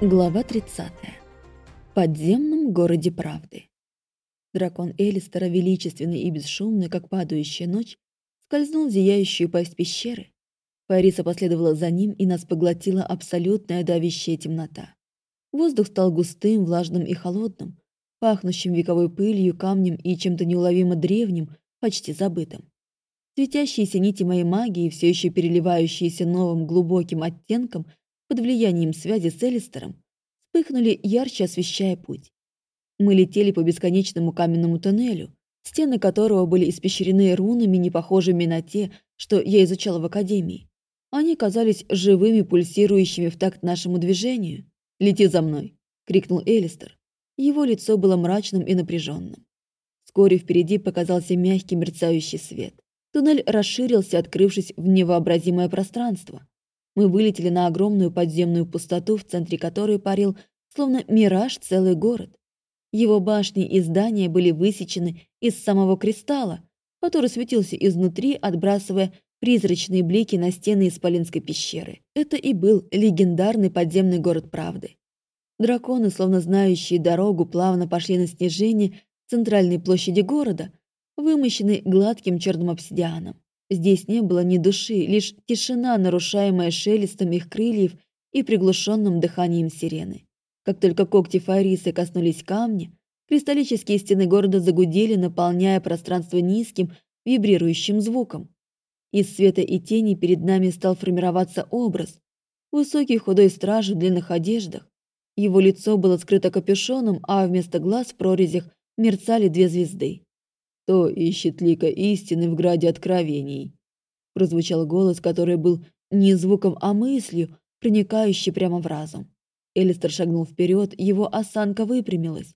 Глава 30. В подземном городе правды. Дракон Элистера, величественный и бесшумный, как падающая ночь, скользнул в зияющую пасть пещеры. Фариса последовала за ним, и нас поглотила абсолютная давящая темнота. Воздух стал густым, влажным и холодным, пахнущим вековой пылью, камнем и чем-то неуловимо древним, почти забытым. Светящиеся нити моей магии, все еще переливающиеся новым глубоким оттенком – под влиянием связи с Элистером, вспыхнули, ярче освещая путь. Мы летели по бесконечному каменному тоннелю, стены которого были испещрены рунами, не похожими на те, что я изучала в академии. Они казались живыми, пульсирующими в такт нашему движению. «Лети за мной!» — крикнул Элистер. Его лицо было мрачным и напряженным. Вскоре впереди показался мягкий мерцающий свет. Туннель расширился, открывшись в невообразимое пространство. Мы вылетели на огромную подземную пустоту, в центре которой парил, словно мираж, целый город. Его башни и здания были высечены из самого кристалла, который светился изнутри, отбрасывая призрачные блики на стены Исполинской пещеры. Это и был легендарный подземный город правды. Драконы, словно знающие дорогу, плавно пошли на снижение центральной площади города, вымощенной гладким черным обсидианом. Здесь не было ни души, лишь тишина, нарушаемая шелестом их крыльев и приглушенным дыханием сирены. Как только когти Фарисы коснулись камня, кристаллические стены города загудели, наполняя пространство низким, вибрирующим звуком. Из света и тени перед нами стал формироваться образ. Высокий худой страж в длинных одеждах. Его лицо было скрыто капюшоном, а вместо глаз в прорезях мерцали две звезды. «Кто ищет лика истины в граде откровений?» Прозвучал голос, который был не звуком, а мыслью, проникающей прямо в разум. Элистер шагнул вперед, его осанка выпрямилась.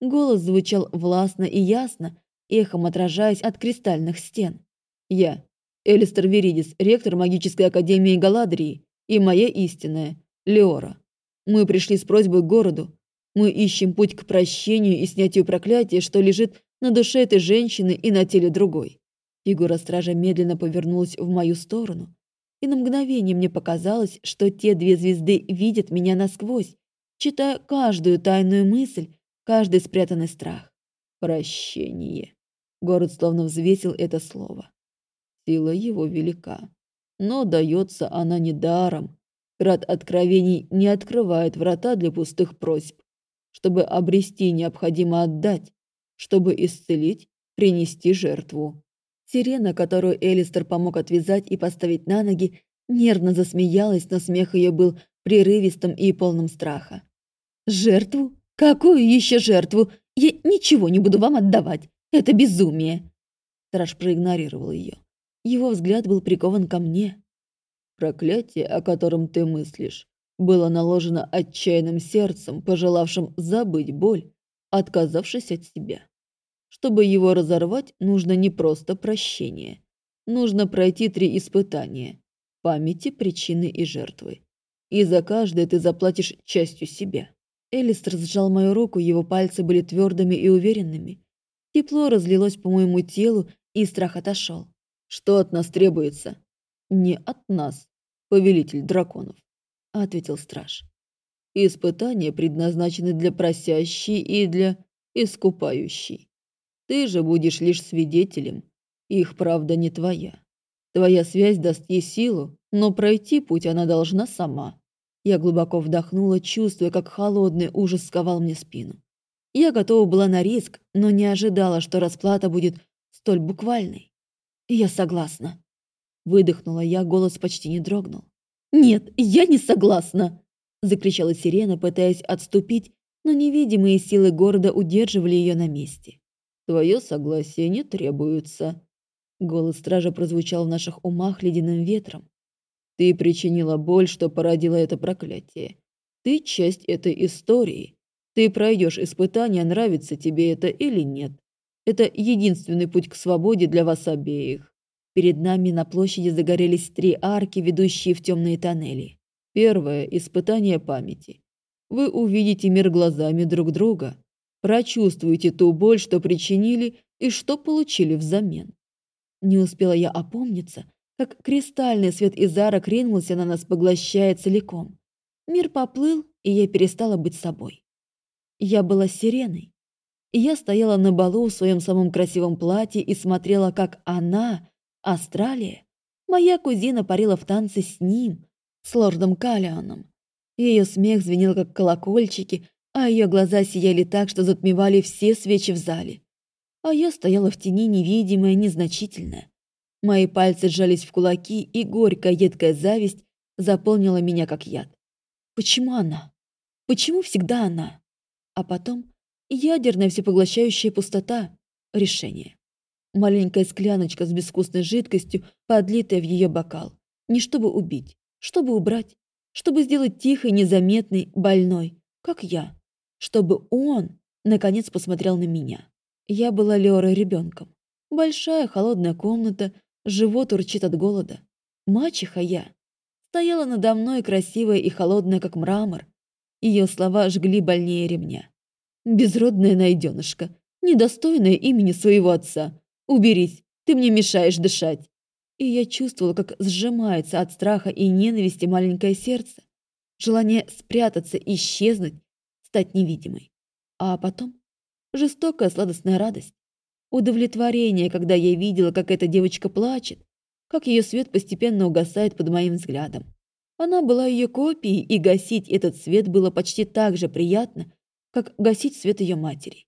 Голос звучал властно и ясно, эхом отражаясь от кристальных стен. «Я, Элистер Веридис, ректор магической академии Галадрии, и моя истинная, Леора. Мы пришли с просьбой к городу. Мы ищем путь к прощению и снятию проклятия, что лежит на душе этой женщины и на теле другой. Фигура стража медленно повернулась в мою сторону, и на мгновение мне показалось, что те две звезды видят меня насквозь, читая каждую тайную мысль, каждый спрятанный страх. Прощение. Город словно взвесил это слово. Сила его велика. Но дается она не даром. Град откровений не открывает врата для пустых просьб. Чтобы обрести, необходимо отдать. Чтобы исцелить, принести жертву. Сирена, которую Элистер помог отвязать и поставить на ноги, нервно засмеялась, но смех ее был прерывистым и полным страха. «Жертву? Какую еще жертву? Я ничего не буду вам отдавать. Это безумие!» Страж проигнорировал ее. Его взгляд был прикован ко мне. «Проклятие, о котором ты мыслишь, было наложено отчаянным сердцем, пожелавшим забыть боль, отказавшись от себя. Чтобы его разорвать, нужно не просто прощение. Нужно пройти три испытания – памяти, причины и жертвы. И за каждое ты заплатишь частью себя. Элистер сжал мою руку, его пальцы были твердыми и уверенными. Тепло разлилось по моему телу, и страх отошел. «Что от нас требуется?» «Не от нас, повелитель драконов», — ответил страж. «Испытания предназначены для просящей и для искупающей. Ты же будешь лишь свидетелем. Их правда не твоя. Твоя связь даст ей силу, но пройти путь она должна сама. Я глубоко вдохнула, чувствуя, как холодный ужас сковал мне спину. Я готова была на риск, но не ожидала, что расплата будет столь буквальной. Я согласна. Выдохнула я, голос почти не дрогнул. «Нет, я не согласна!» Закричала сирена, пытаясь отступить, но невидимые силы города удерживали ее на месте. Твое согласие не требуется. Голос стража прозвучал в наших умах ледяным ветром. Ты причинила боль, что породило это проклятие. Ты часть этой истории. Ты пройдешь испытание, нравится тебе это или нет. Это единственный путь к свободе для вас обеих. Перед нами на площади загорелись три арки, ведущие в темные тоннели. Первое – испытание памяти. Вы увидите мир глазами друг друга. Прочувствуйте ту боль, что причинили и что получили взамен. Не успела я опомниться, как кристальный свет Изара ринулся на нас, поглощая целиком. Мир поплыл, и я перестала быть собой. Я была сиреной. Я стояла на балу в своем самом красивом платье и смотрела, как она, Австралия, моя кузина парила в танце с ним, с лордом Калианом. Ее смех звенел, как колокольчики, а ее глаза сияли так, что затмевали все свечи в зале. А я стояла в тени невидимая, незначительная. Мои пальцы сжались в кулаки, и горькая, едкая зависть заполнила меня как яд. Почему она? Почему всегда она? А потом ядерная всепоглощающая пустота. Решение. Маленькая скляночка с безвкусной жидкостью, подлитая в ее бокал. Не чтобы убить, чтобы убрать, чтобы сделать тихой, незаметной, больной, как я. Чтобы он, наконец, посмотрел на меня. Я была Леорой ребенком. Большая холодная комната, живот урчит от голода. Мачеха я. Стояла надо мной красивая и холодная, как мрамор. Ее слова жгли больнее ремня. «Безродная найденышка, недостойная имени своего отца. Уберись, ты мне мешаешь дышать». И я чувствовала, как сжимается от страха и ненависти маленькое сердце. Желание спрятаться, исчезнуть, стать невидимой. А потом жестокая сладостная радость. Удовлетворение, когда я видела, как эта девочка плачет, как ее свет постепенно угасает под моим взглядом. Она была ее копией, и гасить этот свет было почти так же приятно, как гасить свет ее матери.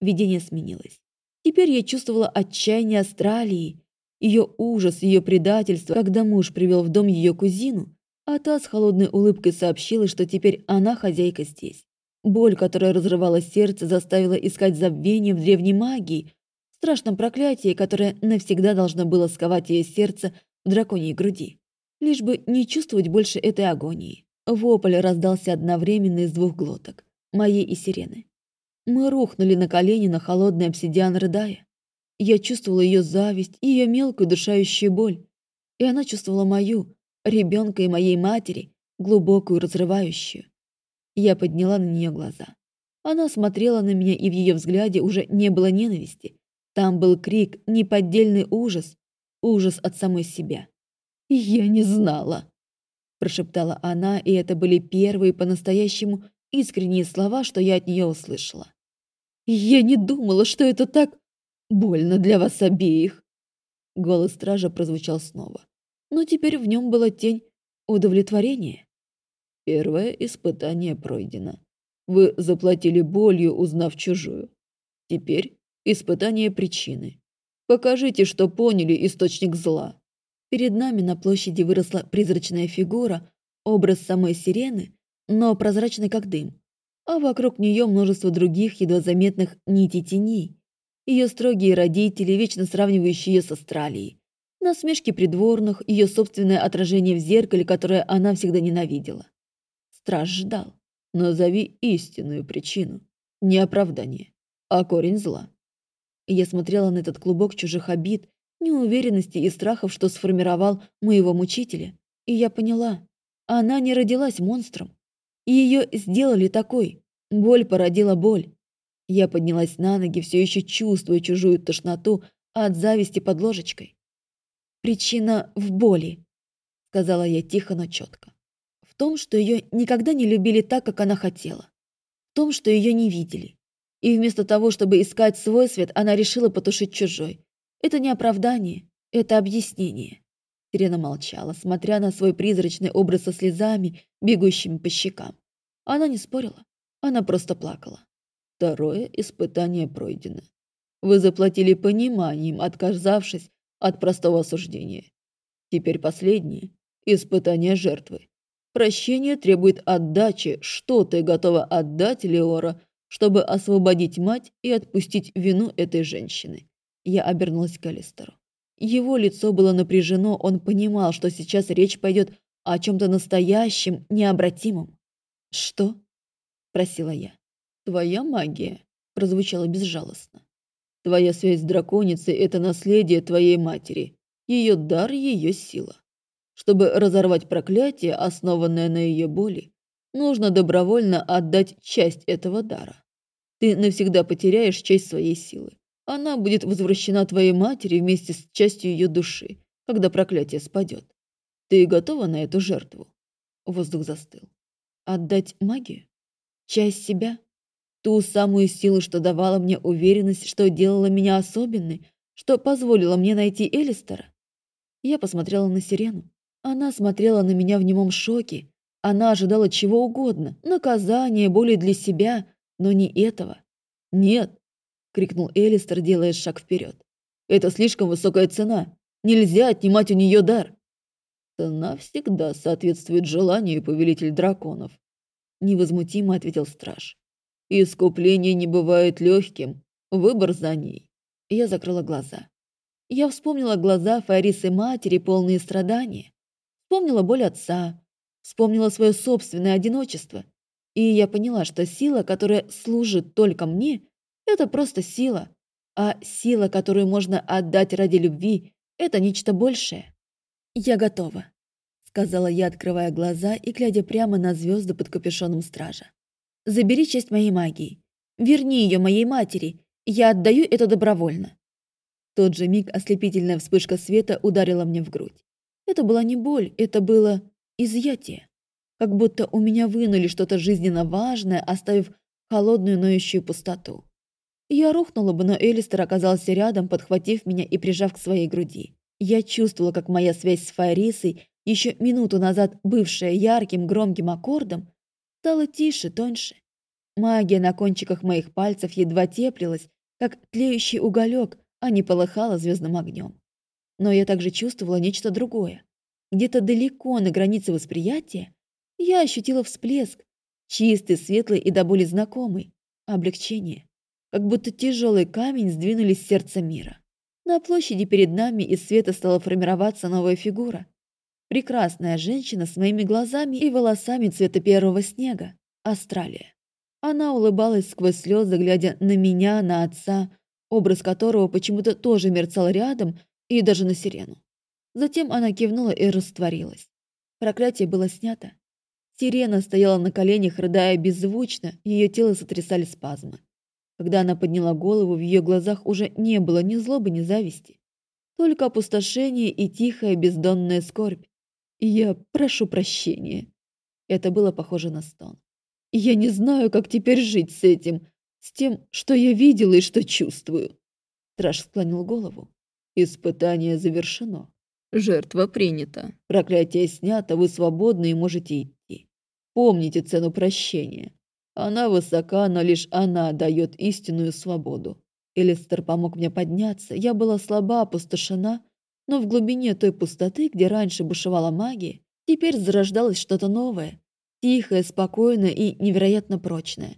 Видение сменилось. Теперь я чувствовала отчаяние Австралии, ее ужас, ее предательство, когда муж привел в дом ее кузину, а та с холодной улыбкой сообщила, что теперь она хозяйка здесь. Боль, которая разрывала сердце, заставила искать забвение в древней магии, в страшном проклятии, которое навсегда должно было сковать ее сердце в драконьей груди. Лишь бы не чувствовать больше этой агонии. Вопль раздался одновременно из двух глоток, моей и сирены. Мы рухнули на колени на холодный обсидиан, рыдая. Я чувствовала ее зависть, ее мелкую душающую боль. И она чувствовала мою, ребенка и моей матери, глубокую, разрывающую. Я подняла на нее глаза. Она смотрела на меня, и в ее взгляде уже не было ненависти. Там был крик, неподдельный ужас, ужас от самой себя. «Я не знала», – прошептала она, и это были первые по-настоящему искренние слова, что я от нее услышала. «Я не думала, что это так больно для вас обеих». Голос стража прозвучал снова, но теперь в нем была тень удовлетворения. Первое испытание пройдено. Вы заплатили болью, узнав чужую. Теперь испытание причины. Покажите, что поняли источник зла. Перед нами на площади выросла призрачная фигура, образ самой сирены, но прозрачный как дым. А вокруг нее множество других едва заметных нитей теней. Ее строгие родители, вечно сравнивающие ее с Австралией. Насмешки придворных, ее собственное отражение в зеркале, которое она всегда ненавидела. Страж ждал. Назови истинную причину. Не оправдание, а корень зла. Я смотрела на этот клубок чужих обид, неуверенности и страхов, что сформировал моего мучителя. И я поняла, она не родилась монстром. Ее сделали такой. Боль породила боль. Я поднялась на ноги, все еще чувствуя чужую тошноту от зависти под ложечкой. «Причина в боли», — сказала я тихо, но четко том, что ее никогда не любили так, как она хотела. В том, что ее не видели. И вместо того, чтобы искать свой свет, она решила потушить чужой. Это не оправдание, это объяснение. Сирена молчала, смотря на свой призрачный образ со слезами, бегущими по щекам. Она не спорила, она просто плакала. Второе испытание пройдено. Вы заплатили пониманием, отказавшись от простого осуждения. Теперь последнее – испытание жертвы. Прощение требует отдачи. Что ты готова отдать, Леора, чтобы освободить мать и отпустить вину этой женщины?» Я обернулась к Алистеру. Его лицо было напряжено, он понимал, что сейчас речь пойдет о чем-то настоящем, необратимом. «Что?» – просила я. «Твоя магия», – прозвучало безжалостно. «Твоя связь с драконицей – это наследие твоей матери, ее дар – ее сила. Чтобы разорвать проклятие, основанное на ее боли, нужно добровольно отдать часть этого дара. Ты навсегда потеряешь часть своей силы. Она будет возвращена твоей матери вместе с частью ее души, когда проклятие спадет. Ты готова на эту жертву? Воздух застыл. Отдать магию? Часть себя? Ту самую силу, что давала мне уверенность, что делала меня особенной, что позволила мне найти Элистера? Я посмотрела на Сирену. Она смотрела на меня в немом шоке. Она ожидала чего угодно, наказания, боли для себя, но не этого. «Нет!» — крикнул Элистер, делая шаг вперед. «Это слишком высокая цена. Нельзя отнимать у нее дар!» «Цена всегда соответствует желанию, повелитель драконов», — невозмутимо ответил страж. «Искупление не бывает легким. Выбор за ней». Я закрыла глаза. Я вспомнила глаза Фарисы матери, полные страдания. Вспомнила боль отца. Вспомнила свое собственное одиночество. И я поняла, что сила, которая служит только мне, это просто сила. А сила, которую можно отдать ради любви, это нечто большее. «Я готова», — сказала я, открывая глаза и глядя прямо на звезды под капюшоном стража. «Забери часть моей магии. Верни ее моей матери. Я отдаю это добровольно». В тот же миг ослепительная вспышка света ударила мне в грудь. Это была не боль, это было изъятие. Как будто у меня вынули что-то жизненно важное, оставив холодную ноющую пустоту. Я рухнула бы, но Элистер оказался рядом, подхватив меня и прижав к своей груди. Я чувствовала, как моя связь с Файрисой, еще минуту назад бывшая ярким громким аккордом, стала тише, тоньше. Магия на кончиках моих пальцев едва теплилась, как тлеющий уголек, а не полыхала звездным огнем. Но я также чувствовала нечто другое. Где-то далеко на границе восприятия я ощутила всплеск, чистый, светлый и до боли знакомый, облегчение. Как будто тяжелый камень сдвинули с сердца мира. На площади перед нами из света стала формироваться новая фигура. Прекрасная женщина с моими глазами и волосами цвета первого снега. Австралия. Она улыбалась сквозь слезы, глядя на меня, на отца, образ которого почему-то тоже мерцал рядом и даже на сирену. Затем она кивнула и растворилась. Проклятие было снято. Сирена стояла на коленях, рыдая беззвучно, ее тело сотрясали спазмы. Когда она подняла голову, в ее глазах уже не было ни злобы, ни зависти. Только опустошение и тихая бездонная скорбь. «Я прошу прощения». Это было похоже на стон. «Я не знаю, как теперь жить с этим, с тем, что я видела и что чувствую». Страж склонил голову. «Испытание завершено. Жертва принята. Проклятие снято, вы свободны и можете идти. Помните цену прощения. Она высока, но лишь она дает истинную свободу. Элистер помог мне подняться, я была слаба, опустошена, но в глубине той пустоты, где раньше бушевала магия, теперь зарождалось что-то новое, тихое, спокойное и невероятно прочное.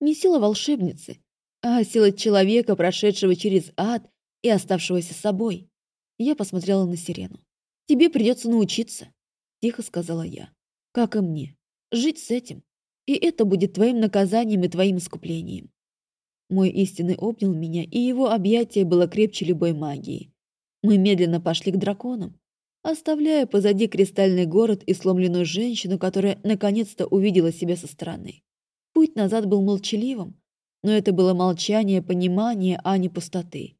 Не сила волшебницы, а сила человека, прошедшего через ад и оставшегося собой. Я посмотрела на Сирену. «Тебе придется научиться», — тихо сказала я. «Как и мне. Жить с этим и это будет твоим наказанием и твоим искуплением. Мой истинный обнял меня, и его объятие было крепче любой магии. Мы медленно пошли к драконам, оставляя позади кристальный город и сломленную женщину, которая наконец-то увидела себя со стороны. Путь назад был молчаливым, но это было молчание понимания, а не пустоты.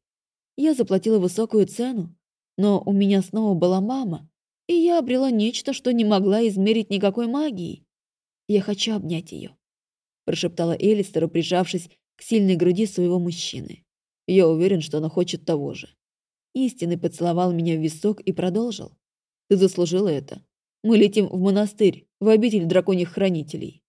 Я заплатила высокую цену, но у меня снова была мама, и я обрела нечто, что не могла измерить никакой магией. Я хочу обнять ее», — прошептала Элистеру, прижавшись к сильной груди своего мужчины. «Я уверен, что она хочет того же». Истинный поцеловал меня в висок и продолжил. «Ты заслужила это. Мы летим в монастырь, в обитель драконьих хранителей.